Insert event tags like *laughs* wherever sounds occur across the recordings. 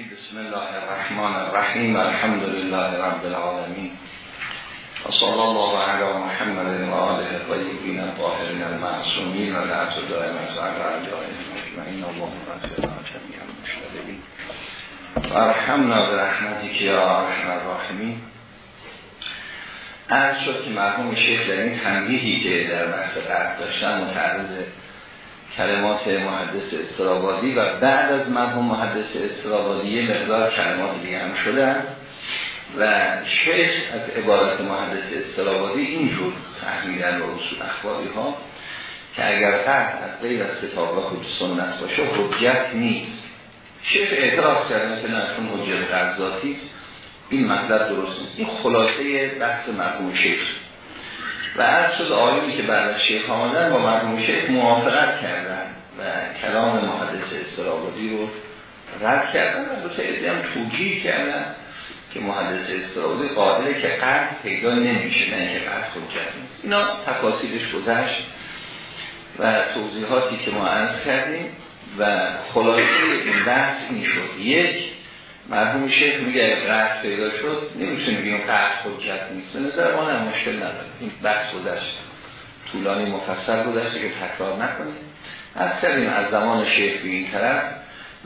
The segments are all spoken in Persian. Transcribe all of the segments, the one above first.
بسم الله الرحمن الرحیم الحمد لله رب العالمین و صلی الله علی محمد و آله الطیبین الطاهرین المعصومین و لعت دائم از علی اجمعین اللهم رحمنا جمیعا مشتغلین و ارحمنا برحمتی که یا ارحم الراحمین عرض شد که مرحوم شیخ در این تنبیهی که در بحث قرد داشتن متعرض کلمات محدث استرابادی و بعد از مرحوم محدث استرابادی یه مقدار کلمات دیگه هم شدن و شیخ از عبارت محدث استرابادی اینجور فهمیدن و اصول اخباری ها که اگر قرد از غیر از کتاب و خود سنت باشه حجت نیست. شیخ اعتراض کردن که نشون حجت قرضاتی این مطلب درست نیست. این خلاصه بحث مرحوم شیخ. و از شد آیونی که بعد از شیخ آمدن با مرحوم شیخ موافقت کردن و کلام محدث استرابادی رو رد کردن و دو هم توجیه کردن که محدث استرابادی قائله که قرد پیدا نمیشه نه که قرد خود کردن اینا تفاصیلش گذشت و توضیحاتی که ما عرض کردیم و خلاصه این بحث این شد. یک مرحوم شیخ میگه اگه قرد پیدا شد نمیشه بگیم قرد حجت نیست. نظر ما هم مشکل نداره. این بحث گذشت. طولانی مفصل گذشته که تکرار نکنیم. از کردیم از زمان شیخ به این طرف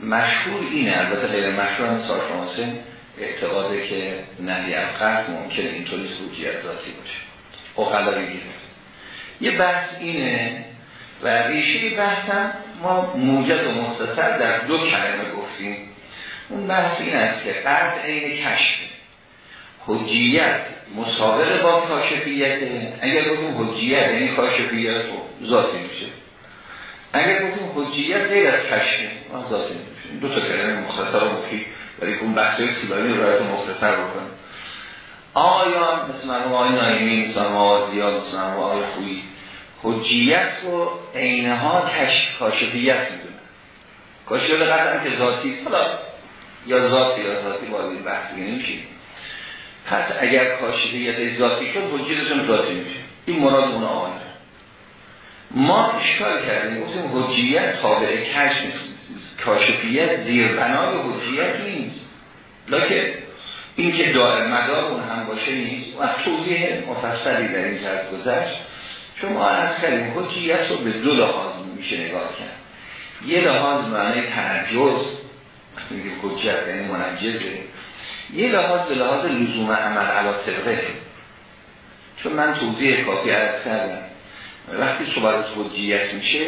مشهور اینه البته غیر مشهور هم سال شماسه اعتقاده که نهی از قرد ممکنه اینطوری حجیت ذاتی باشه. اقلا بگیره یه بحث اینه و ریشه بحث هم ما موجد و مختصر در دو کلمه گفتیم. اون بحث این است که قرد عین کشف. حجیت مسابقه با کاشفیت. اگر بگیم حجیت یعنی کاشفیت ذاتی میشه. اگر بگیم حجیت غیر از کشف ذاتی میشه. دو تا کلمه مختصر و مفید ولی اون بحث سیبایی رو رایت مختصر بکنیم آیا مثل مرموم آقای نایمی مثل مرموم آقای زیاد مثل مرموم آقای خویی حجیت رو عینها کشف کاشفیت می‌دونن کاشفیت قطعا که ذاتی حالا یا ذاتی یا ذاتی باید بحثی نمیشه. پس اگر کاشفیت ذاتی شد حجیتشون ذاتی میشه. این مراد اون آقایه ما اشکال کردیم گفتیم حجیت تابع کش نیست. کاشفیت زیربنای حجیت نیست. لکه این که دائم مدار اون هم باشه نیست. و توضیح مفصلی در این جهت گذشت. شما از کردیم حجیت رو به دو لحاظ میشه نگاه کرد. یه لحاظ معنی تنجز. میگه حجت یعنی منجزه. یه لحاظ به لحاظ لزوم عمل علا طبقه چون من توضیح کافی عرض کردم. وقتی صحبت حجیت میشه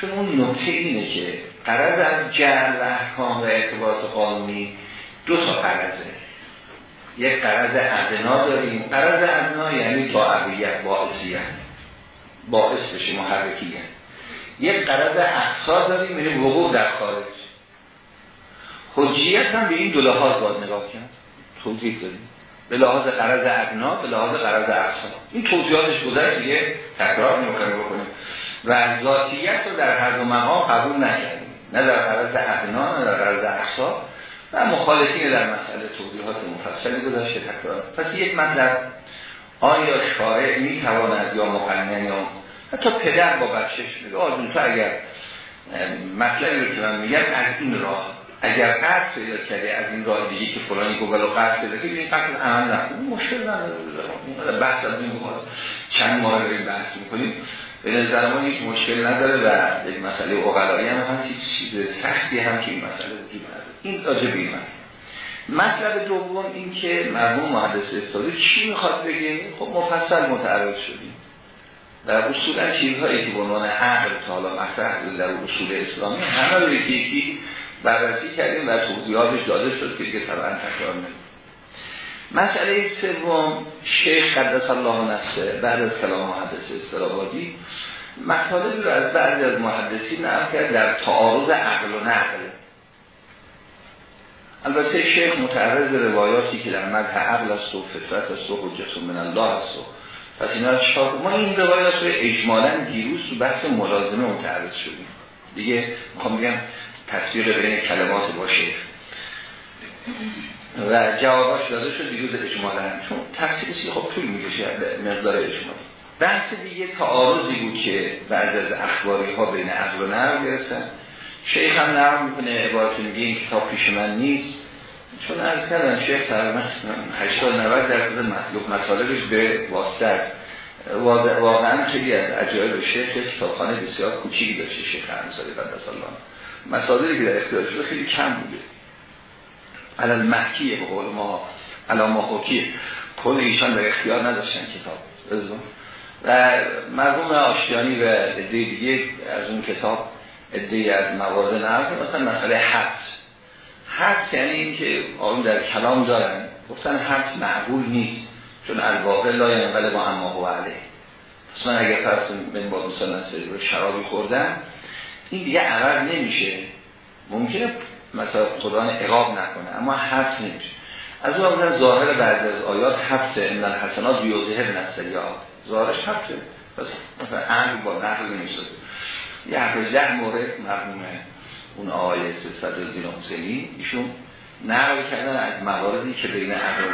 چون اون نکته اینه که قرض از جعل و احکام و اعتبارات قانونی دو تا قرضه. یک قرض ادنا داریم. قرض ادنا یعنی دعویت باعثیت باعث بشه محرکیت. یک قرض اقصا داریم یعنی وقوع در خارج. حجیت هم به این دو لحاظ باید نگاه کرد. توضیح داریم به لحاظ قرض ادنا به لحاظ قرض اقصا. این توضیحاتش گذشت دیگه. تکرار نمی‌کنیم بکنیم. و ذاتیت رو در هر دو مقام قبول نکردیم. نه در قرض ادنا نه در قرض اقصا. و مخالفین در مسئله توضیحات مفصلی گذاشته تکرار. پس یک مطلب. آیا شارع می‌تواند یا مقنن یا حتی پدر با بخشش میگه آجون تو اگر مطلبی رو که من میگم از این راه اگر قرض پیدا کرده از این راه دیگه که فلانی گفت ولو قرض پیدا کرده این قرض عمل نکنه مشکل نداره. بحث از این چند ماه رو بحث می‌کنیم. به نظر ما هیچ مشکل نداره و یک مسئله اقلایی هم هست. هیچ چیز سختی هم که این مسئله وجود نداره. این راجع این مطلب دوم این که مرحوم محدث استادی چی می‌خواد بگه؟ خب مفصل متعرض شدیم. و اصولا چیزهایی که به عنوان عقل تا حالا مطرح در اصول اسلامی همه رو یکی بررسی کردیم و توضیحاتش داده شد که دیگه طبعا تکرار نمید مسئله سوم شیخ قدس الله نفسه بعد از کلام محدث استرابادی مطالبی رو از بعضی از محدثین نقل کرد در تعارض عقل و نقل. البته شیخ متعرض روایاتی که در مدح عقل است و فطرت است و حجت من الله است و پس اینا چاپ ما این روایات رو اجمالا دیروز تو بحث ملازمه متعرض شدیم. دیگه می‌خوام بگم تصویر بین کلمات باشه و جواباش داده شد دیروز اجمالا چون تفسیرسی خب طول می‌کشه مقدار اجمال بحث دیگه تعارضی بود که بعد از اخباری ها بین عقل و نقل گرفتن. شیخ هم نقل می‌کنه عبارت میگه این کتاب پیش من نیست. چون از کردن شیخ تقریبا 80 90 درصد مطلوب مطالبش به واسطه واقعا خیلی از عجایب شیخ کتابخانه بسیار کوچیکی داشته شیخ انصاری قدس الله مصادری که در اختیار شده خیلی کم بوده. علال محکیه به قول ما علال محکیه کل ایشان در اختیار نداشتن کتاب و مرحوم آشتیانی و عده دیگه از اون کتاب عده از موارد نرد مثلا مسئله حبس. حبس یعنی اینکه آقایون در کلام دارن. گفتن حبس معقول نیست چون الواقع لا ینقل با اما هو علیه. پس من اگر فرض من با مثلا شرابی خوردم این دیگه عقل نمیشه. ممکنه مثلا خدا اقاب نکنه اما حبس نمیشه. از اون ظاهر بعد از آیات حبسه این حسنات بیوزه نسلیات ظاهرش حبسه. پس مثلا عقل با نقل نمیشه یه ده مورد مرمومه اون آقای زین حسینی ایشون نقل کردن از مواردی که بین عقل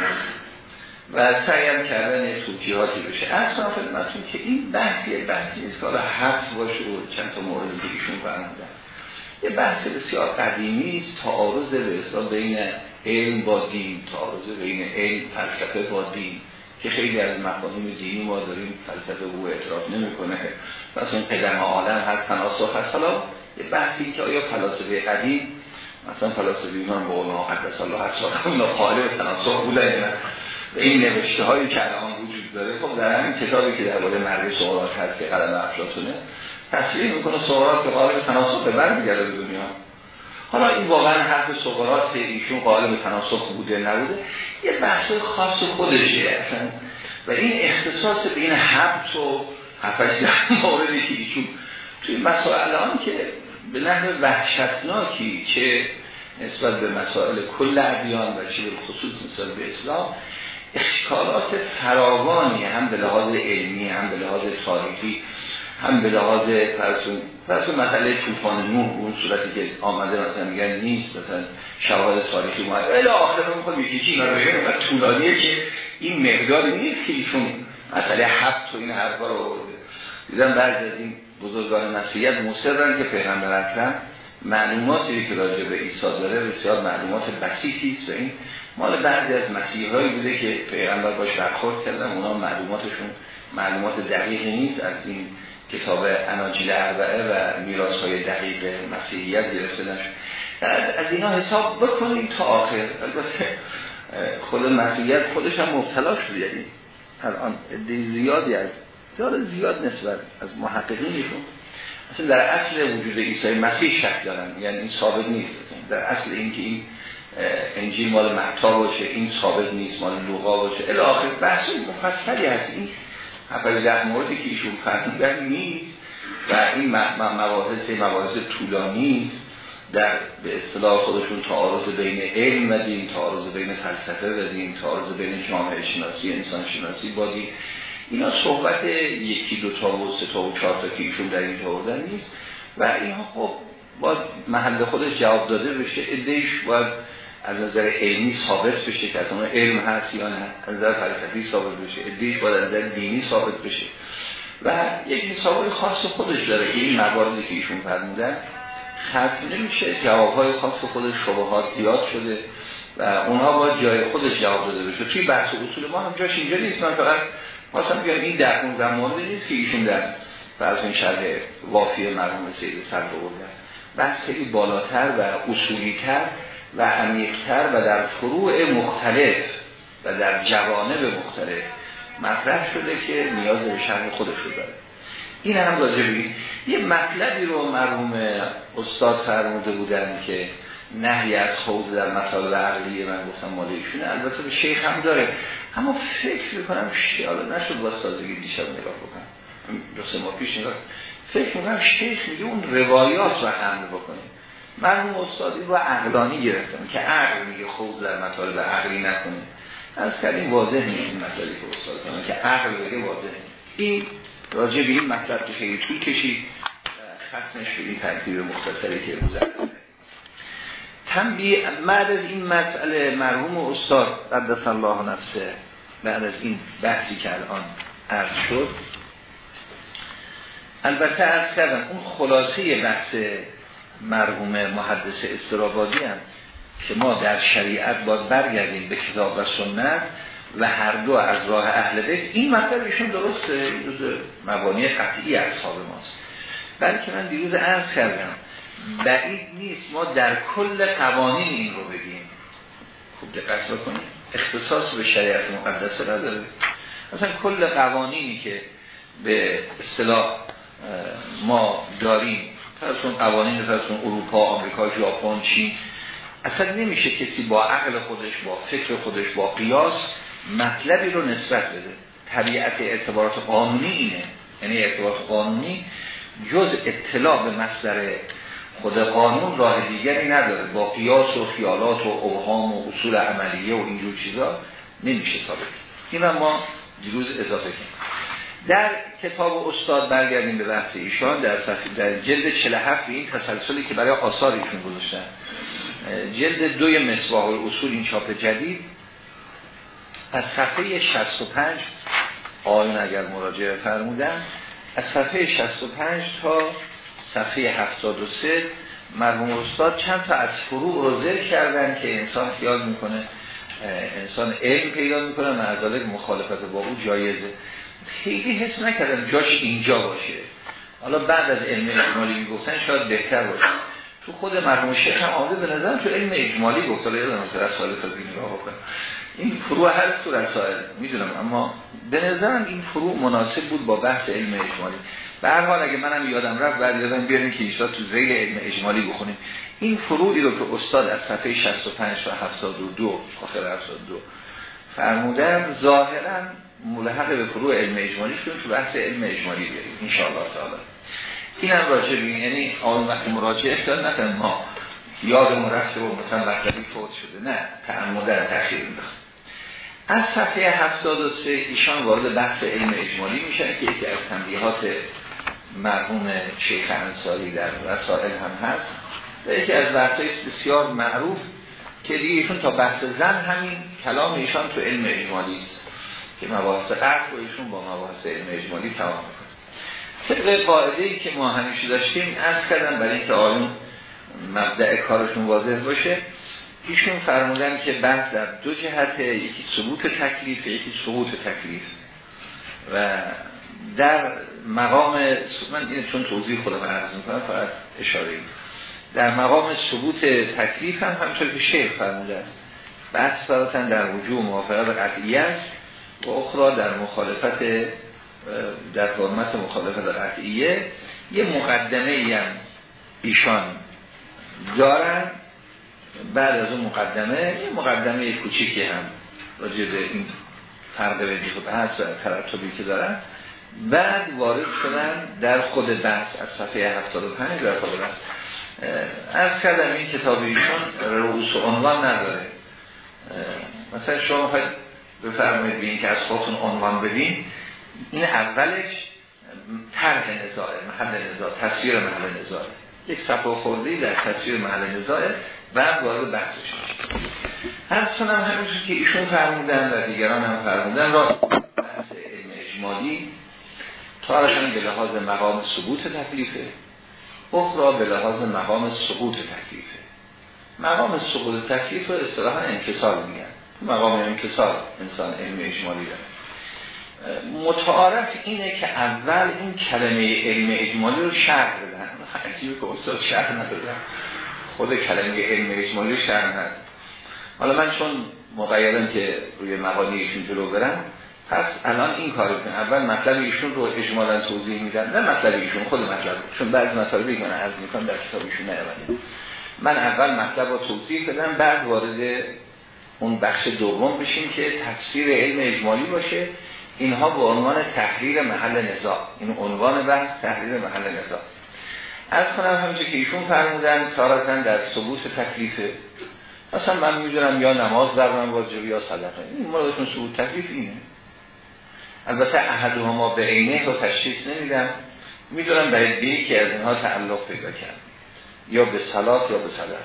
و سعی هم کردن توکیهاتی بشه. اصلا خدمتون که این بحثی بحثی نیست که باشه و چند تا مورد ایشون فرمودن یه بحث بسیار قدیمی است تعارض به بین علم با دین تعارض بین علم فلسفه با دین که خیلی از مفاهیم دینی ما داریم فلسفه او اعتراف نمی‌کنه. مثلا قدم عالم هست تناسخ هست. حالا یه بحثی که آیا فلاسفه قدیم مثلا فلاسفه یونان به علما قدس الله هست اونا قائل تناسخ بودن و این نوشته هایی که الان وجود داره خب در همین کتابی که درباره مرگ سوالات هست که قلم افلاطونه تصویر می‌کنه سوالات که قائل تناسخ به برمیگرده به دنیا. حالا این واقعا حرف سقراط ایشون قائل به تناسخ بوده نبوده یه بحث خاص خودشه اصلا. و این اختصاص به این حبس و حفظ موردی که ایشون توی مسائل آن که به نحو وحشتناکی چه نسبت به مسائل کل ادیان و چه به خصوص نسبت به اسلام اشکالات فراوانی هم به لحاظ علمی هم به لحاظ تاریخی هم به لحاظ فرسون. فرسون مسئله طوفان نوح اون صورتی که آمده مثلا میگن نیست مثلا شواهد تاریخی ما. الی آخر رو می‌خوام یکی چی؟ رو و طولانیه که این مقدار نیست که ایشون مسئله حبت و این حرفا رو دیدم بعضی از این بزرگان مسیحیت مصرن که پیغمبر اکرم معلوماتی که راجع به عیسی داره بسیار معلومات بسیطی است و این مال بعضی از مسیحی بوده که پیغمبر باش برخورد کردن. اونا معلوماتشون معلومات دقیقی نیست. از این کتاب اناجیل اربعه و میراث های دقیق مسیحیت گرفته نشد. از اینا حساب بکنیم تا آخر. البته خود مسیحیت خودش هم مبتلا شد یعنی الان زیادی از داره زیاد نسبت از محققینشون اصلا در اصل وجود عیسی مسیح شک دارن. یعنی این ثابت نیست. در اصل این که این انجیل مال متا باشه این ثابت نیست مال لوقا باشه. الی بحث مفصلی هست. این اول ده موردی که ایشون فرمودن نیست و این مباحث مباحث طولانی است. در به اصطلاح خودشون تعارض بین علم و دین تعارض بین فلسفه و دین تعارض بین جامعه شناسی انسان شناسی با اینا صحبت یکی دو تا و سه تا و چهار تا که ایشون در این آوردن نیست. و اینها خب باید محل خودش جواب داده بشه. ادهش باید از نظر علمی ثابت بشه که از اون علم هست یا نه. از نظر فلسفی ثابت بشه. ادهش باید از نظر دینی ثابت بشه. و یک حسابای خاص خودش داره. این مواردی که ایشون فرمودن ختم نمیشه. جوابهای خاص خودش شبهات زیاد شده. و اونها باید جای خودش جواب داده بشه. توی بحث اصول ما هم جاش اینجا نیست. من فقط مثلا بیان این در اون زمان نیست که ایشون در فرض این شرح وافی مرحوم سید صدر بودن بحث خیلی بالاتر و اصولیتر و عمیقتر و در فروع مختلف و در جوانب مختلف مطرح شده که نیاز به شرح خودش رو داره. این هم راجع یه مطلبی رو مرحوم استاد فرموده بودن که نهی از خوض در مطالب عقلی من گفتم مال البته به شیخ هم داره. اما فکر می‌کنم حالا نشد باز تازگی دیشب نگاه بکنم. دو سه ماه پیش نگاه فکر می‌کنم شیخ میگه اون روایات رو حمل بکنیم مرحوم استادی رو عقلانی گرفتم که عقل میگه خوض در مطالب عقلی نکنه از کردیم واضح نیست این مطالبی که استاد کنه که عقل بگه واضح این راجع به این مطلب که خیلی طول کشید ختمش به این ترتیب مختصری که روز تنبیه بعد از این مسئله مرحوم استاد قدس الله نفسه بعد از این بحثی که الان عرض شد. البته عرض کردم اون خلاصه بحث مرحوم محدث استرابادی هم که ما در شریعت باید برگردیم به کتاب و سنت و هر دو از راه اهل بیت این مطلب ایشون درسته؟ مبانی قطعی اصحاب ماست. بلکه من دیروز عرض کردم بعید نیست. ما در کل قوانین این رو بگیم. خوب دقت بکنید. اختصاص به شریعت مقدسه نداره. مثلا کل قوانینی که به اصطلاح ما داریم فرض قوانین فرض اروپا آمریکا ژاپن چین اصلا نمیشه کسی با عقل خودش با فکر خودش با قیاس مطلبی رو نسبت بده. طبیعت اعتبارات قانونی اینه. یعنی اعتبارات قانونی جز اطلاع به مصدر خود قانون راه دیگری نداره. با قیاس و خیالات و اوهام و اصول عملیه و اینجور چیزا نمیشه ثابت. این ما دیروز اضافه کنیم در کتاب استاد برگردیم به بحث ایشان در صفحه در جلد 47 این تسلسلی که برای آثار ایشون گذاشتن. جلد دوی مصباح اصول این چاپ جدید. از صفحه 65 آیون اگر مراجعه فرمودن از صفحه 65 تا صفحه 73 مرحوم استاد چند تا از فروع رو ذکر کردن که انسان خیال می‌کنه انسان علم پیدا می‌کنه معذالک مخالفت با او جایزه. خیلی حس نکردم جاش اینجا باشه. حالا بعد از علم اجمالی می‌گفتن شاید بهتر باشه. تو خود مرحوم شیخ هم آمده به نظرم تو علم اجمالی گفت. حالا یادم از رساله تا نگاه بکنم. این فروع هست تو رسائل می‌دونم اما به نظرم این فروع مناسب بود با بحث علم اجمالی. به هر حال اگه منم یادم رفت بعد یادم بیاریم که ایشا تو زیل علم اجمالی بخونیم. این فروعی رو که استاد از صفحه 65 تا 72 آخر 72 فرمودن ظاهرا ملحق به فروع علم اجمالی شدن تو بحث علم اجمالی بیاریم ان شاء الله تعالی. این هم راجع بین یعنی آن وقتی مراجعه کرد نکنم ما یادمون رفته و مثلا مطلبی فوت شده نه تعمدن تأخیر میدخت از صفحه 73 ایشان وارد بحث علم اجمالی میشن که یکی از تنبیهات مرحوم شیخ انصاری در رسائل هم هست و یکی از بحثای بسیار معروف که دیگه ایشون تا بحث زن همین کلام ایشان تو علم اجمالی است که مباحث قرد و ایشون با مباحث علم اجمالی تمام طبق قاعده ای که ما همیشه داشتیم از کردم برای اینکه آیون مبدع کارشون واضح باشه ایشون فرمودن که بحث در دو جهت یکی ثبوت تکلیف یکی سقوط تکلیف. و در مقام من این چون توضیح خودم عرض می‌کنم فقط اشاره ایم در مقام ثبوت تکلیف هم همچون که شیخ فرموده است. بحث فراتن در وجود موافقت قطعی است و اخرى در مخالفت در فرمت مخالفت قطعیه. یه مقدمه هم ایشان دارن بعد از اون مقدمه. یه مقدمه کوچیکی هم راجع به این فرق به هست و ترتبی که دارن. بعد وارد شدن در خود بحث از صفحه 75 در خود بحث. از کردم این کتاب ایشون رؤوس و عنوان نداره. مثلا شما خواهید بفرمایید بین که از خودتون عنوان بدین. این اولش طرح نزاعه محل نزاع تصویر محل نزاعه یک صفحه خوردی در تصویر محل نزاعه بعد وارد بحثش هر سنم همینجور که ایشون فرمودن و دیگران هم فرمودن را بحث علم اجمالی تارشان به لحاظ مقام ثبوت تکلیفه. اخرى به لحاظ مقام سقوط تکلیفه. مقام سقوط تکلیف رو اصطلاحا انکسار میگن. مقام انکسار انسان علم اجمالی داره. متعارف اینه که اول این کلمه علم اجمالی رو شرح بدن. عجیبه که استاد شرح ندادن. خود کلمه علم اجمالی رو شرح ندادن. حالا من چون مقیدم که روی مقالی ایشون جلو برم پس الان این کار اول مطلب ایشون رو اجمالا توضیح میدن. نه مطلب ایشون خود مطلب. چون بعضی مطالبی من عرض می‌کنم در کتاب ایشون من اول مطلب رو توضیح بدم بعد وارد اون بخش دوم بشیم که تفسیر علم اجمالی باشه. اینها به عنوان تحریر محل نزاع. این عنوان بحث تحریر محل نزاع. از کنم همچه که ایشون فرمودن تارتن در ثبوت تکلیفه مثلا من می‌دونم یا نماز در من واجب یا صدقه. این مرادشون ثبوت تکلیف اینه. البته احد ما به عینه رو تشخیص نمیدم. می‌دونم باید به یکی از اینها تعلق پیدا کرد. یا به صلات یا به صدقه.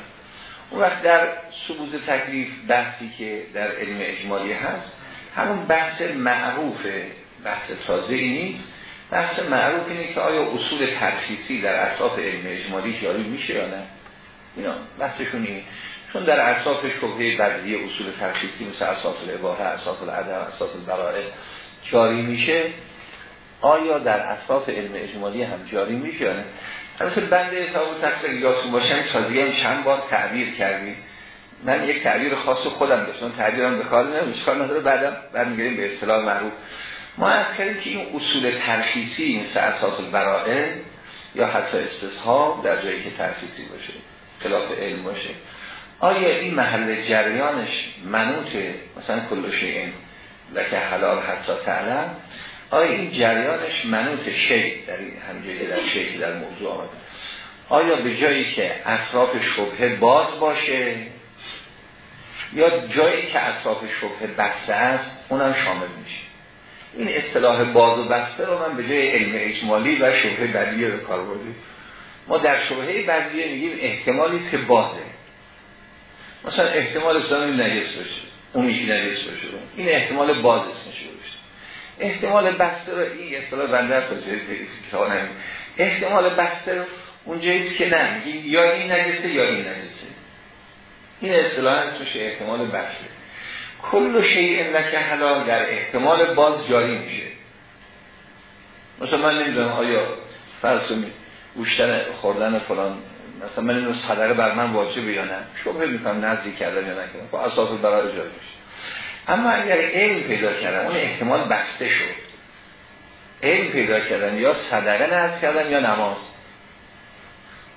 اون وقت در ثبوت تکلیف بحثی که در علم اجمالی هست همون بحث معروف بحث تازه نیست. بحث معروف اینه که آیا اصول ترخیصی در اطراف علم اجمالی جاری میشه یا نه؟ اینا بحثشون اینه. چون در اصاف شبهه بدلی اصول ترخیصی مثل اصاف الاباحه اصاف العدم اصاف البرائه جاری میشه آیا در اصاف علم اجمالی هم جاری میشه یا نه؟ البته بنده حساب تقصیر یادتون باشم هم چند بار تعبیر کردیم. من یک تعبیر خاص خودم داشتم تعبیرم به کار نمیشه کار نداره؟ بعدم برمیگردیم به اصطلاح معروف. ما از کردیم که این اصول ترخیصی مثل اساس البرائه یا حتی استصحاب در جایی که ترخیصی باشه خلاف علم باشه. آیا این محل جریانش منوط مثلا کل شیء لکه حلال حتی تعلم. آیا این جریانش منوط شی در این همجایی در شی در موضوع آمده آیا به جایی که اطراف شبه باز باشه؟ یا جایی که اطراف شبه بسته است اونم شامل میشه. این اصطلاح باز و بسته رو من به جای علم اجمالی و شبه بدیه به کار بردیم. ما در شبهه بدیه میگیم احتمالی که بازه. مثلا احتمال اسلامی نجس باشه. اون یکی نجس باشه این احتمال باز اسمش احتمال بسته رو این اصطلاح بنده است احتمال بسته رو اونجایی که نه یا این نجسه یا این نجسه. این اصطلاح اسمش احتمال بسته. کل شیء لکه حلال در احتمال باز جاری میشه. مثلا من نمی‌دونم آیا فرض گوشتن خوردن فلان مثلا من اینو صدقه بر من واجبه یا نه؟ شبه می‌کنم نزدیک کردم یا نکردم. با اساس برای جاری میشه. اما اگر علم پیدا کردن اون احتمال بسته شد. علم پیدا کردن یا صدقه نزد کردن یا نماز.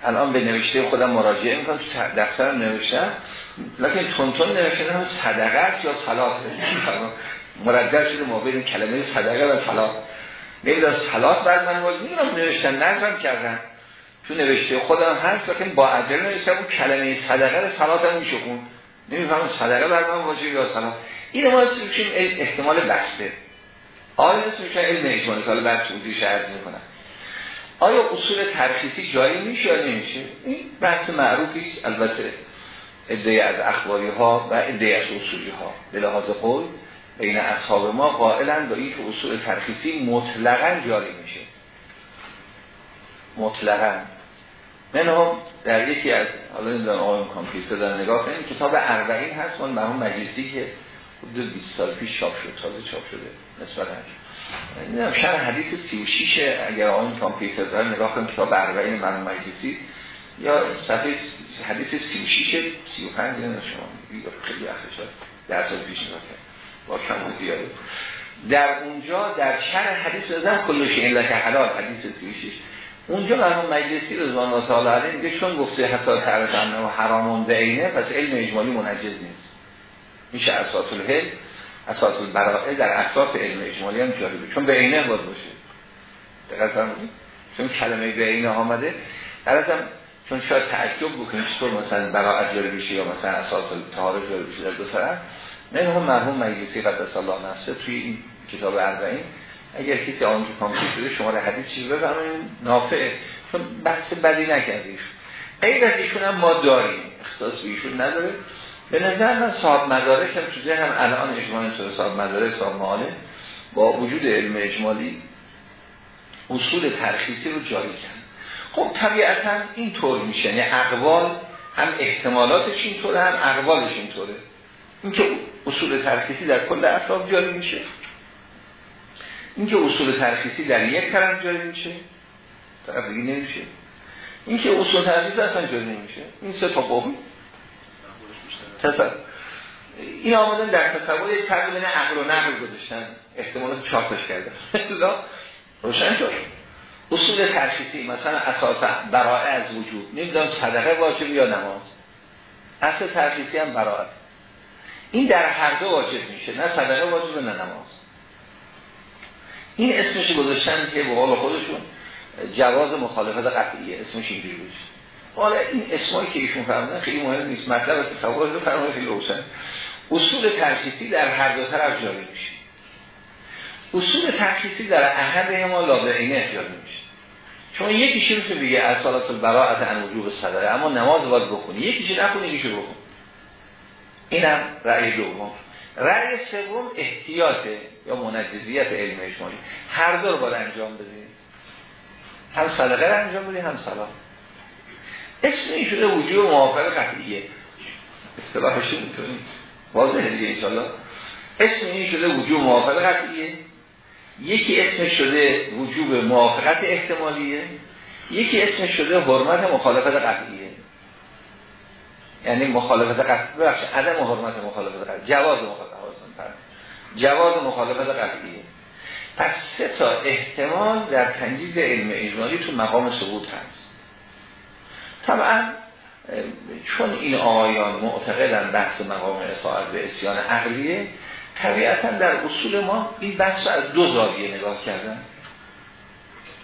الان به نوشته خودم مراجعه می‌کنم تو دفترم نوشتم. لیکن تونتون نوشته هم صدقه یا صلات؟ *laughs* مردد شده ما بین کلمه صدقه و صلات. از صلات بعد من می‌دونم نوشتن نظرم کردن. تو نوشته خودم هست لیکن با عجل نوشتم اون کلمه صدقه رو صلات هم میشه خون نمیفهم صدقه بر من واجب یا صلات. این ما اسمشیم احتمال بسته. آیا اسمشون علم اجمالی حالا بعد توضیح شرط می‌کنم. آیا اصول ترخیصی جایی میشه یا نمیشه؟ این بحث معروفی است البته ادعای از اخباری ها و ادعای از اصولی ها به لحاظ قول بین اصحاب ما قائلا با این که اصول ترخیصی مطلقا جاری میشه. مطلقا. من هم در یکی از حالا این دارم آقای کامپیوتر در نگاه کنیم کتاب اربعین هست من مرحوم مجلسی که حدود 20 سال پیش چاپ شد تازه چاپ شده نسبتا. نمی‌دونم شرح حدیث 36 اگر آن کامپیوتر داره نگاه کنیم کتاب اربعین مرحوم مجلسی یا صفحه حدیث 36 35 نه شما خیلی وقت شد در سال پیش نگاه با کم زیاده در اونجا در شرح حدیث رضا کلش این لکه حلال حدیث 36 اونجا مرحوم مجلسی رضوان الله علیه میگه چون گفته حتی تعرف انه حرامون به عینه پس علم اجمالی منجز نیست. میشه اساس الهل اساس البرائه در اساس علم اجمالی هم جالبه. چون به عینه باز باشه. دقیقا چون کلمه به عینه آمده چون شاید تعجب بکنید چطور مثلا براعت جاری بشه یا مثلا اساس التحاره جاری بشه در دو طرف. نه هم مرحوم مجلسی قدس الله نفسه توی این کتاب اربعین اگر کسی آن که کامپیوتر شده شما حدیث چیز بفرمایید. نافعه چون بحث بدی نکردیش غیر از ایشون هم ما داریم. اختصاص ایشون نداره. به نظر من صاحب مدارک هم تو هم الان اجمالی شده صاحب مدارک صاحب معاله با وجود علم اجمالی اصول ترخیصی رو جاری کرد خب طبیعتا این طور میشه. یعنی اقوال هم احتمالاتش اینطوره هم اقوالش اینطوره. این که اصول ترخیصی در کل اطراف جاری میشه. این که اصول ترخیصی در یک طرف جاری میشه طرف دیگه نمیشه. این که اصول ترخیصی اصلا جاری نمیشه. این سه تا قوم. تصور. این آمدن در تصور یک فرق بین عقل و نقل گذاشتن. احتمالات چاپش کرده روشن شد. اصول ترخیصی مثلا اساس برای از وجود. نمی‌دونم صدقه واجب یا نماز. اصل ترخیصی هم برای. این در هر دو واجب میشه. نه صدقه واجب نه نماز. این اسمش گذاشتن که به قول خودشون جواز مخالفت قطعیه. اسمش اینجوری بود. حالا این اسمایی که ایشون فرمودن خیلی مهم نیست. مطلب از تصور رو فرمودن خیلی روشن. اصول ترخیصی در هر دو طرف جاری میشه. اصول ترخیصی در احد ما لابعینه جاری میشه. چون یکیشی رو بگه از صلات البراءت عن وجوب صدره اما نماز باید بخونی. یکیشی نخونی؟ یکیشو بخون. اینم رأی دوم. رأی سوم احتیاطه. یا منجزیت علم اجمالی. هر دو رو باید انجام بدیم هم صدقه رو انجام بدیم هم سلام اسم این شده وجود موافق قطعیه. اصطلاحش می‌تونیم واضحه دیگه انشالله اسم این شده وجوب موافقت قطعیه. یکی اسم شده وجوب موافقت احتمالیه. یکی اسم شده حرمت مخالفت قطعیه. یعنی مخالفت قطعیه بخش عدم حرمت مخالفت قطعیه جواز مخالفت جواز مخالفت قطعیه. پس سه تا احتمال در تنجیز علم اجمالی تو مقام ثبوت هست. طبعا چون این آقایان معتقدن بحث مقام اصاعت به اسیان عقلیه طبیعتا در اصول ما این بحث از دو زاویه نگاه کردن.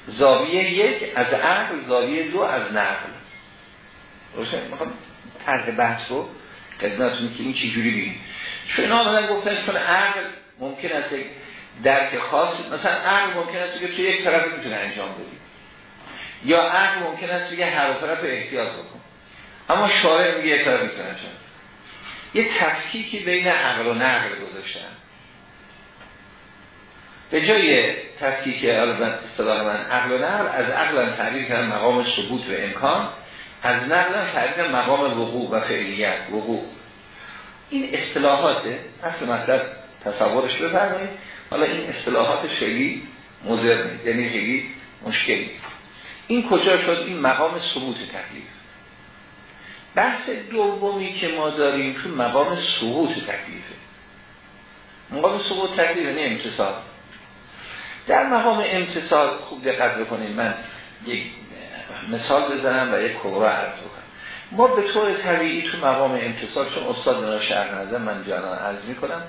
زاویه یک از عقل زاویه دو از نقل. روشن می‌خوام طرح بحث رو قدناتون که این چی جوری بینید چون اینا آمدن گفتن چون عقل ممکن است درک خاص مثلا عقل ممکن است که توی یک طرف می‌تونه انجام بدید یا عقل ممکن است که هر طرف احتیاط بکن اما شارع میگه یک طرف می‌تونه انجام یه تفکیکی بین عقل و نقل گذاشتن. به جای تفکیک اصطلاح من عقل و نقل از عقل تعبیر کردن مقام ثبوت و امکان از نقل تعبیر مقام وقوع و فعلیت وقوع. این اصطلاحاته. اصل مطلب تصورش بفرمایید. حالا این اصطلاحات خیلی مضر یعنی خیلی مشکلی این کجا شد؟ این مقام ثبوت تکلیف. بحث دومی که ما داریم تو مقام ثبوت تکلیفه مقام ثبوت تکلیف یعنی امتصال. در مقام امتصال خوب دقت بکنید. من یک مثال بزنم و یک کبرا عرض بکنم. ما به طور طبیعی تو مقام امتصال چون استاد را شهر نظر من جانان عرض می‌کنم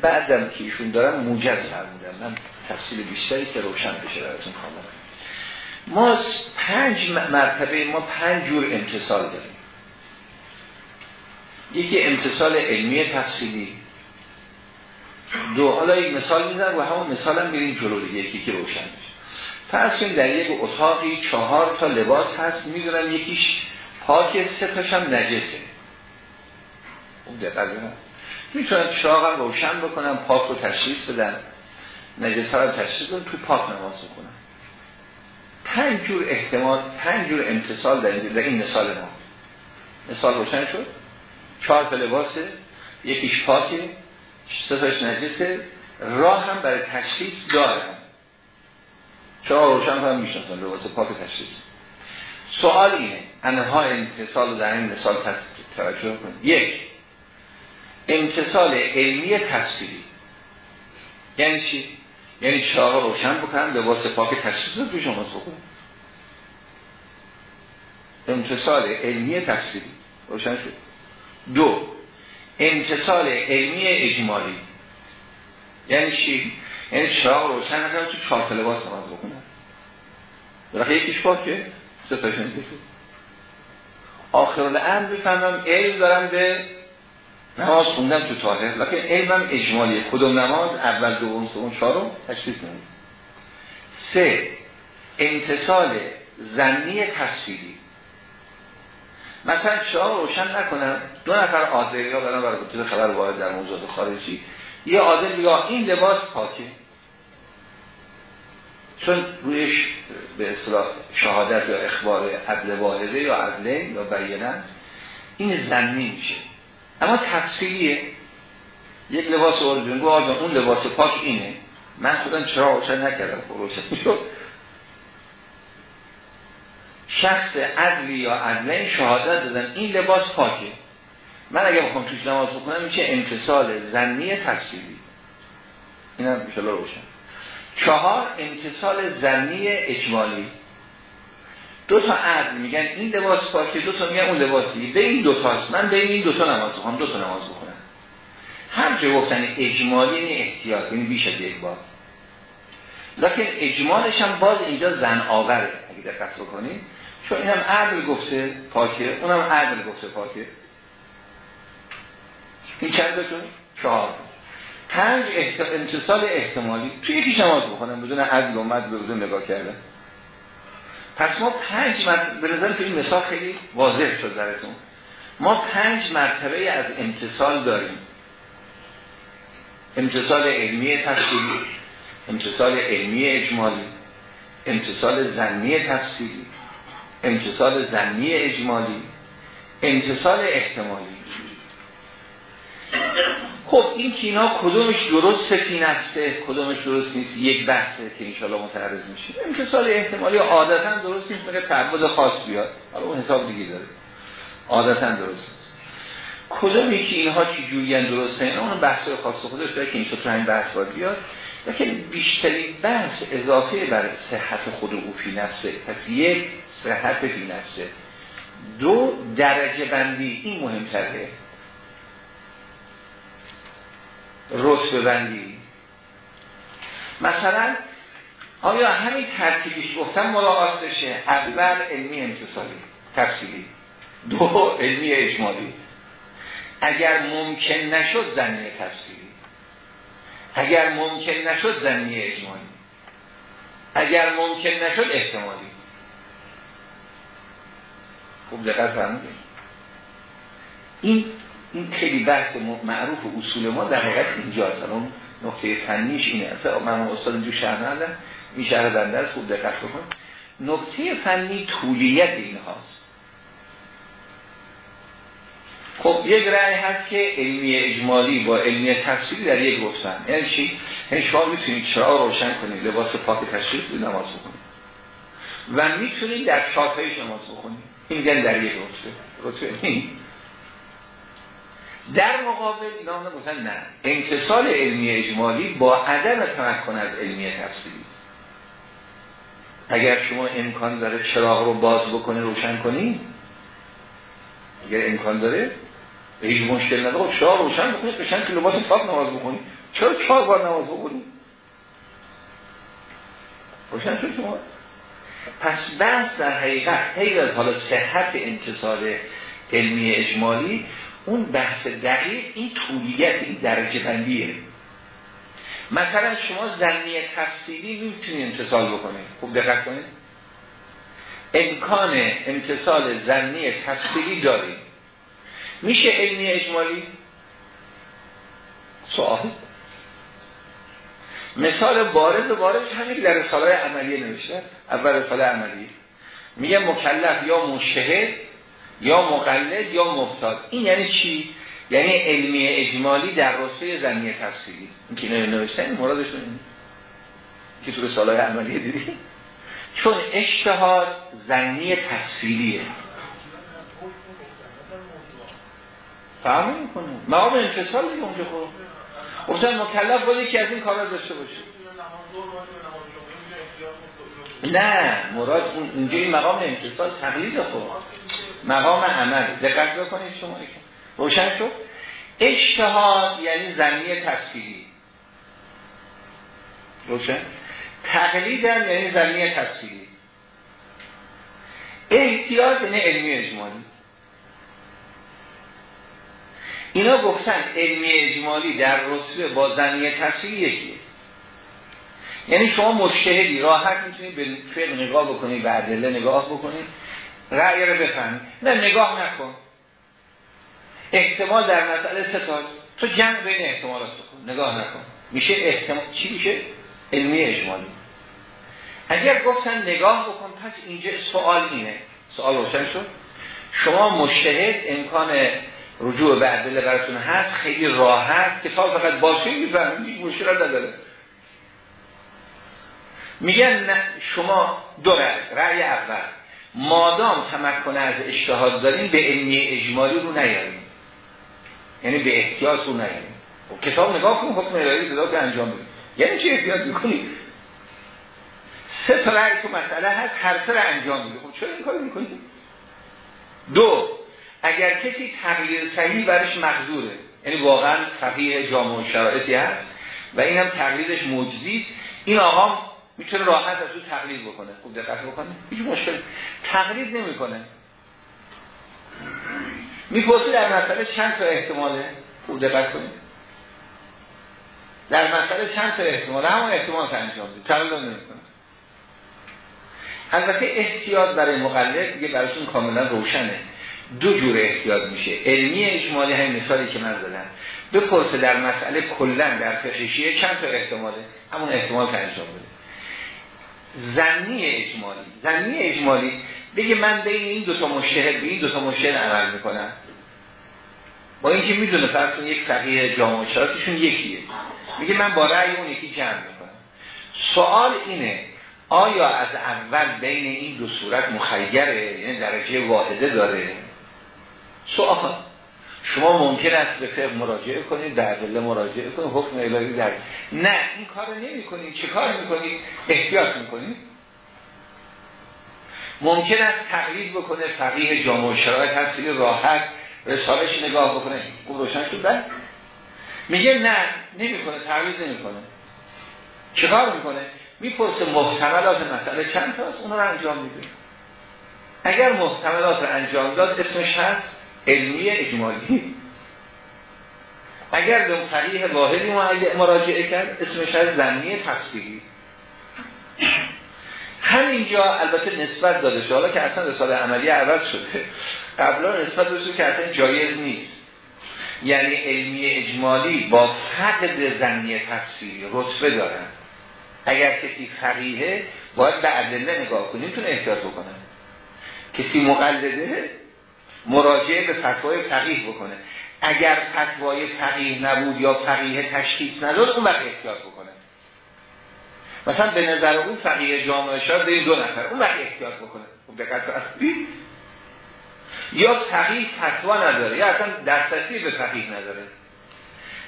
بعدم که ایشون دارم موجز فرمودم من تفصیل بیشتری که روشن بشه براتون کاملا ما پنج مرتبه ما پنج جور امتصال داریم. یکی امتصال علمی تفصیلی. دو حالا یک مثال میزن و همون مثال هم میریم جلو دیگه یکی که روشن میشه فرض در یک اتاقی چهار تا لباس هست می‌دونم یکیش پاک سه تاشم نجسه اون دقیقه می‌تونن چراغ روشن بکنن پاک رو تشخیص بدن نجس رو تشخیص بدن تو پاک نماز بکنن پنج جور احتمال پنج جور امتصال در این, این مثال ما. مثال روشن شد. چهار تا لباسه یکیش پاکه سه تاش نجسه راه هم برای تشخیص دارن چرا روشن هم می‌شناسن لباس پاک تشخیص. سوال اینه. انها امتصال در این مثال توجه کنید. یک امتصال علمی تفسیری. یعنی چی؟ یعنی چراغ روشن بکنن لباس پاک تشخیص رو شما بکنن امتصال علمی تفسیری. روشن شد. دو امتصال علمی اجمالی. یعنی چی؟ یعنی چراغ روشن نکنن تو چهار لباس نماز بکنن برای یکیش پاکه. سه تاشون آخر الامر بفهمم علم دارم به نماز خوندن تو طاهر. لکن علمم اجمالیه کدوم نماز؟ اول دوم سوم چهارم؟ تشخیص نمید سه انتصال زنی تفسیری مثلا شما روشن نکنم. دو نفر آزری ها برای برای خبر وارد در موضوعات خارجی. یه آزر یا این لباس پاکه. چون رویش به اصطلاح شهادت یا اخبار عدل واحده یا عدله یا بیانه. این زنی میشه. اما تفصیلیه یک لباس اورژن گو اون لباس پاک اینه. من خودم چرا روشن نکردم؟ روشن شد. شخص عدلی یا عدله شهادت دادن این لباس پاکه. من اگه بخوام توش نماز بکنم میشه امتصال زنی تفصیلی این هم بشلا روشن. چهار امتصال زنی اجمالی. دو تا عدل میگن این لباس پاکه دو تا میگن اون لباسی به این دو تاست. من به این دو تا نماز بخونم دو تا نماز بخونم. هر جا گفتن اجمالی این احتیاط یعنی بیش از یک بار. لکن اجمالش هم باز اینجا زن آوره اگه دقت بکنید چون اینم عدل گفته پاکه اونم عدل گفته پاکه. این چند چهار پنج امتصال احتمالی. توی یکیش نماز بخونم. بدون عدل و مد بدون نگاه کردن. پس ما پنج مرتبه به نظر این مثال خیلی واضح شد درتون ما پنج مرتبه از امتصال داریم. امتصال علمی تفصیلی امتصال علمی اجمالی امتصال زنی تفصیلی امتصال زنی اجمالی امتصال احتمالی. خب این که اینا کدومش درست فی نفسه کدومش درست نیست؟ یک بحثه که انشالله متعرض میشه. سال احتمالی عادتا درست نیست مگه تعبد خاص بیاد. حالا اون حساب دیگه داره. عادتا درست نیست. کدومی که اینها چی جوریان درسته؟ اینا اون بحث خاص خودش داره که این تو بحث باید بیاد. لیکن بیشترین بحث اضافه بر صحت خود او فی نفسه. پس یک صحت فی نفسه. دو درجه بندی. این مهمتره. رتبه بندی. مثلا آیا همین ترتیبیش گفتم مراعات بشه؟ اول علمی انتصالی تفصیلی. دو علمی اجمالی. اگر ممکن نشد زنی تفصیلی. اگر ممکن نشد زنی اجمالی. اگر ممکن نشد احتمالی. خوب فرمودید این این خیلی بحث معروف و اصول ما در حقیقت اینجاست اون نقطه فنیش اینه اصلا من استاد اینجور شهر ندارم. این شهر بنده خوب دقت بکن. نقطه فنی طولیت این هاست خب یک رأی هست که علمی اجمالی با علمی تفسیری در یک گفتن یعنی چی؟ یعنی شما می‌تونید چرا روشن کنید. لباس پاک تشریف بود نماز بکنید و می‌تونید در چارتای نماز بکنید این در یک رتبه. رتبه در مقابل اینا گفتن نه. انتصال علمی اجمالی با عدم تمکن از علمی تفسیری اگر شما امکان داره چراغ رو باز بکنه روشن کنی اگر امکان داره هیچ مشکل نداره خب چراغ روشن بکنید بشن که لباس پاک نماز بکنی چرا چهار بار نماز بکنی روشن شد شما. پس بحث در حقیقت غیر حالا صحت انتصال علمی اجمالی اون بحث دقیق این طولیت این درجه بندیه. مثلا شما زنی تفصیلی می‌تونی انتصال بکنه خوب دقت کنید. امکان انتصال زنی تفصیلی داریم. میشه علمی اجمالی؟ سوال. مثال بارز و بارز همین در رساله عملیه نوشته. اول رساله عملیه میگه مکلف یا مشهد یا مقلد یا مفتاد. این یعنی چی؟ یعنی علمی اجمالی در رسته زمینی تفسیری. این که نوشتن مرادشون این که تو رساله عملیه دیدی؟ چون اشتهاد زنی تفسیریه. فهم می‌کنه. مقام انفصال دیگه اونجا خود گفتن مکلف باید که از این کارا داشته باشه. نه مراد اون اینجا این مقام انفصال تقلید خود مقام عمل دقت بکنید شما روشن شد؟ اجتهاد یعنی زمینی تفسیری روشن؟ تقلید یعنی زمینی تفسیری احتیاط یعنی علمی اجمالی. اینا گفتن علمی اجمالی در رتبه با زمینی تفسیری یکیه. یعنی شما مشتهدی راحت می‌تونید به فقه نگاه بکنید به عدله نگاه بکنید. رأی رو بفهمی. نه نگاه نکن. احتمال در مسئله ستاست تو جمع بین احتمالات بکن نگاه نکن. میشه احتمال چی میشه؟ علمی اجمالی. اگر گفتن نگاه بکن پس اینجا سوال اینه. سوال روشن شد. شما مشتهد امکان رجوع به عدل براتون هست خیلی راحت کتاب فقط باشه می‌فهمید هیچ مشکل نداره. میگن شما دو رأی. رأی اول. مادام تمکن از اجتهاد داریم به علمی اجمالی رو نیاریم. یعنی به احتیاط رو نیاریم. خب کتاب نگاه کنیم حکم الهی صدا که انجام بدیم یعنی چی احتیاط می‌کنیم سه تا رأی تو مسئله هست هر سه انجام میده. خب چرا این کارو می‌کنیم دو اگر کسی تغییر صحیح برش مقدوره یعنی واقعا فقیه جامع شرایطی هست و این هم تغییرش موجزی این آقا می‌تونه راحت از او تقلید بکنه خوب دقت بکنه. هیچ مشکل تقلید نمی‌کنه. می‌پرسی در مسئله چند تا احتماله؟ خوب دقت کنید. در مسئله چند تا احتماله؟ همون احتمال انجام بید تقلید نمی‌کنه. البته احتیاط برای مقلد دیگه براشون کاملا روشنه. دو جور احتیاط میشه. علمی اجمالی همین مثالی که من زدم. بپرسه در مسئله کلا در فقهشیه چند تا احتماله؟ همون احتمال انجام بده زنی اجمالی. زنی اجمالی. بگه من بین این دوتا مشهد به این دوتا مشهد عمل می‌کنم. با اینکه می‌دونه فرض یک فقیه جامعه شراتیشون یکیه. میگه من با رأی اون یکی جمع می‌کنم. سوال اینه آیا از اول بین این دو صورت مخیره؟ یعنی درجه واحده داره؟ سوال. شما ممکن است به فقه مراجعه کنید در دل مراجعه کنید حکم الهی در نه این کار نمی کنید چه کار می‌کنید؟ احتیاط می‌کنید. ممکن است تقلید بکنه فقیه جامعه شرایط هست راحت رسالش نگاه بکنه. خوب روشن شد؟ بله. میگه نه نمی‌کنه تعویض نمی‌کنه. چیکار می‌کنه؟ می‌پرسه محتملات مسئله چند تاست؟ اون رو انجام میده. اگر محتملات رو انجام داد اسمش هست؟ علمی اجمالی. اگر به فقیه واحدی مراجعه کرد اسمش هست زمینی تفسیری. همینجا البته نسبت داده شده. حالا که اصلا رساله عملی عوض شده. قبلا نسبت داده که اصلا جایز نیست. یعنی علمی اجمالی با فقد زمینی تفسیری رتبه دارن. اگر کسی فقیه باید به ادله نگاه کنیم تون احتیاط بکنه. کسی مقلده مراجعه به فتوای فقیه بکنه. اگر فتوای فقیه نبود یا فقیه تشخیص نداد اون وقت احتیاط بکنه. مثلا به نظر اون فقیه جامعه شاید به دو نفر اون وقت احتیاط بکنه. خب دقت یا فقیه فتوا نداره یا اصلا دسترسی به فقیه نداره.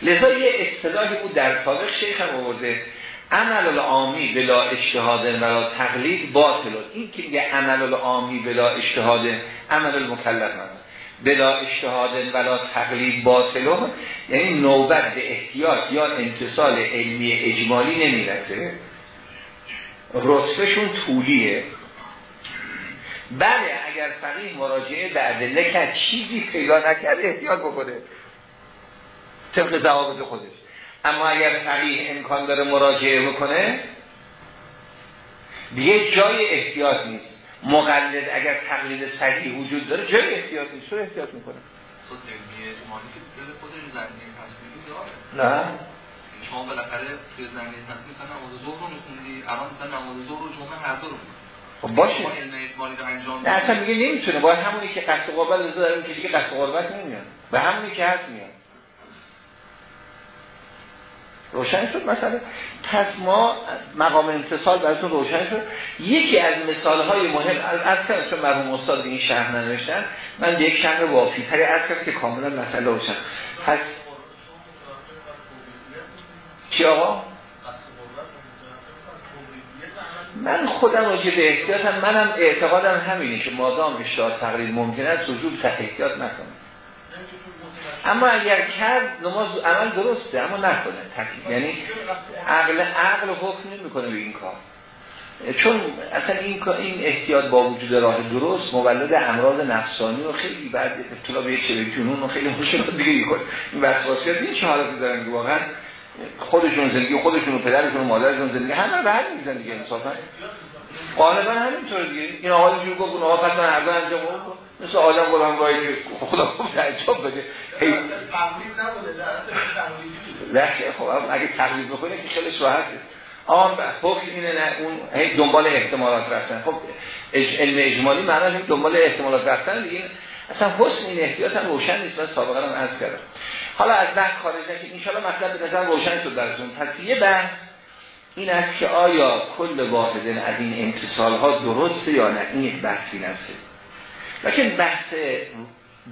لذا یه اصطلاحی بود در سابق شیخ هم آورده. عمل العامی بلا اجتهاد ولا تقلید باطل. این که میگه عمل العامی بلا اجتهاد عمل المکلف بلا اجتهاد ولا تقلید باطل یعنی نوبت به احتیاط یا انتصال علمی اجمالی نمی‌رسه. رتبهشون طولیه. بله اگر فقیه مراجعه به ادله کرد چیزی پیدا نکرد احتیاط بکنه. طبق ضوابط خودش. اما اگر فقیه امکان داره مراجعه بکنه دیگه جای احتیاط نیست. مقلد اگر تقلید صحیح وجود داره جای احتیاط نیست. چرا احتیاط می‌کنه؟ نه. شما بالاخره توی زمینه تصمیم نماز ظهر رو میخوندی الان مثلا نماز ظهر رو جمعه هر دو رو خب باشه. نه اصلا میگه نمی‌تونه. باید همونی که قصد قربت رضا داره کسی که قصد قربت نمیاد. به همونی که هست میاد. روشن شد مثلا. پس ما مقام امتصال براتون روشن شد. یکی از مثال های مهم از کنم چون مرحوم استاد این شهر ننوشتن من یک شهر وافی تری از که کاملا مسئله روشن. پس چی آقا؟ من خودم راجع به احتیاطم منم اعتقادم همینه که مادام اشتاد تقریب ممکن است وجود احتیاط نکنه. اما اگر کرد نماز عمل درسته اما نکنه. تکلیف یعنی عقل عقل حکم نمی‌کنه به این کار. چون اصلا این این احتیاط با وجود راه درست مولد امراض نفسانی و خیلی بعد ابتلا به چه جنون و خیلی مشکلات دیگه می‌کنه. این وسواسیات این چه حالتی دارن که واقعا خودشون زندگی خودشون و پدرشون و مادرشون زندگی همه به همین میزن دیگه انصافا. غالبا همینطور دیگه. این آقا اینجور گفت اون آقا پس هر دو انجام مثل آدم وای که خدا خوب انجام بده. نه خب اگه تقلید بکنه که خیلی راحت آن حکم اینه نه اون هی دنبال احتمالات رفتن. خب علم اجمالی معنی دنبال احتمالات رفتن دیگه. اصلا حسن این احتیاط هم روشن نیست من سابقا هم عرض کردم. حالا از بحث خارج نشید. انشاءالله مطلب به نظر روشن شد درتون پس یه بحث این است که آیا کل واحدن از این امتصال ها درسته یا نه؟ این یک بحثی نفسه لیکن بحث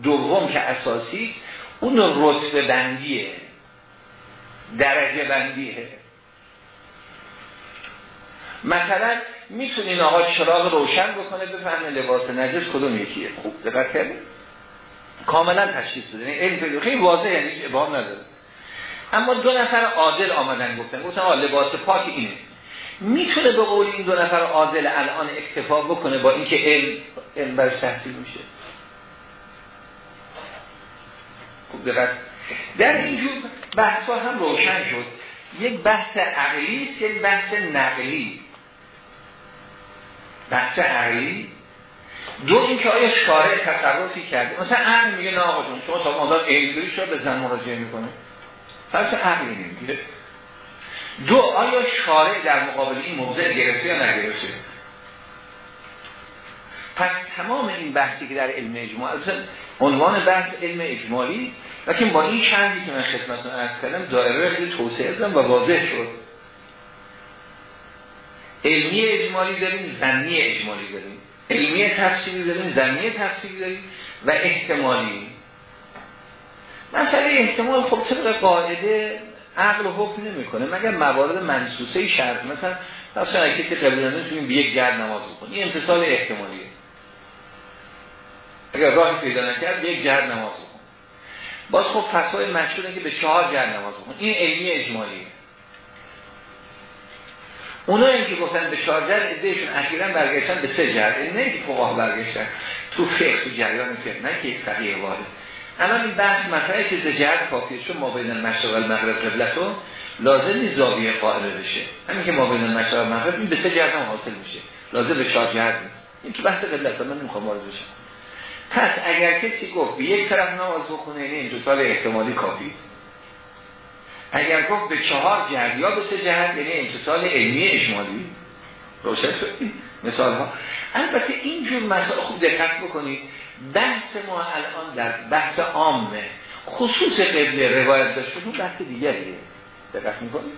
دوم که اساسی اون رتبه بندیه درجه بندیه. مثلا می‌تونین آقا چراغ روشن بکنه بفهمه لباس نجس کدوم یکیه. خوب دقت کردیم کاملا تشخیص داده. یعنی علم خیلی واضحه یعنی ابهام نداره. اما دو نفر عادل آمدن گفتن. گفتن آ لباس پاک اینه. می‌تونه به قول این دو نفر عادل الان اکتفا بکنه با اینکه علم علم برش تحصیل میشه. دقت. در اینجور بحث هم روشن شد. یک بحث عقلی یک بحث نقلی. بحث عقلی. دو اینکه آیا شارع تصرفی کرده؟ مثلا عقل میگه نه آقا شما تا مادام علمی شو به زن مراجعه می‌کنه. پس عقلی نمی‌گیره دو آیا شارع در مقابل این موضع گرفته یا نگرفته؟ پس تمام این بحثی که در علم اجماع عنوان بحث علم اجمالی لیکن با این شرحی که من خدمتتون عرض کردم دایره خیلی توسعه دادم و واضح شد. علمی اجمالی داریم زنی اجمالی داریم. علمی تفسیری داریم زنی تفسیری داریم و احتمالی. مسئله احتمال خب طبق قاعده عقل حکم نمی‌کنه. مگر موارد منصوصه شرط مثلا مثلا کسی قبول توی به یک گرد نماز بکنه این امتصال احتمالیه. اگر راه پیدا نکرد یک گرد نماز بکن باز خب فتوای مشهوره که به چهار گرد نماز بکن این علمی اجمالیه. اونا که گفتن به چهار جر ادهشون اخیرا برگشتن به سه جر این نه که فقاه برگشتن. تو فقه تو جریان فقه نه که فقیه وارد الان این بحث مسئله که زجر کافیه چون ما بین المشرق و المغرب قبلتون لازم نیست زاویه قائمه بشه. همین که ما بین المشرق و المغرب این به سه جهت هم حاصل میشه. لازم به چهار جهت این تو بحث قبلت من نمی‌خوام وارد بشم. پس اگر کسی گفت به یک طرف نماز بخونه این دو احتمالی کافی. اگر گفت به چهار جهت یا به سه جهت یعنی امتصال علمی اجمالی. روشن مثال ها البته اینجور مسائل خوب دقت بکنید. بحث ما الان در بحث عامه خصوص قبل روایت داشته اون بحث دیگریه. دقت می‌کنید؟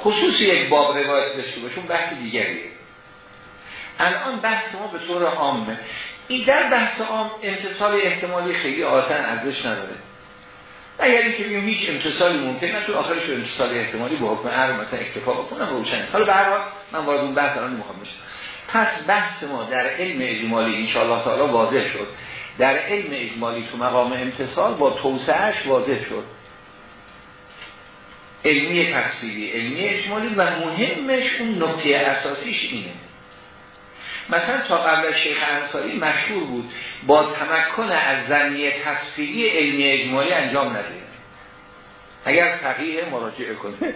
خصوص یک باب روایت داشته باشون بحث دیگریه. الان بحث ما به طور عامه. این در بحث عام امتصال احتمالی خیلی آسان ارزش نداره. اگر اینکه بگیم هیچ امتصالی ممکن تو آخرش امتصال احتمالی با حکم عرب مثلا اکتفا بکنم روشن حالا به هر من وارد اون بحث الان نمی‌خوام بشم. پس بحث ما در علم اجمالی ان تعالی واضح شد. در علم اجمالی تو مقام امتصال با توسعهش واضح شد. علمی تفصیلی علمی اجمالی و مهمش اون نقطه اساسیش اینه. مثلا تا قبل شیخ انصاری مشهور بود با تمکن از زنی تفصیلی علمی اجمالی انجام نده اگر فقیه مراجعه کنه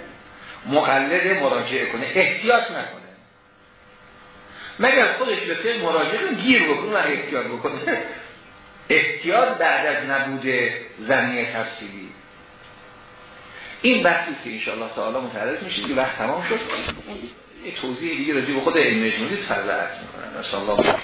مقلد مراجعه کنه احتیاط نکنه. مگر خودش به فقه مراجعه گیر بکنه و احتیاط بکنه؟ احتیاط بعد از نبود زنی تفصیلی این بحثی که انشاءالله تعالی متعرض میشه که وقت تمام شد. یه توضیح دیگه راجع به خود علم اجمالی سر می‌کنن مثلا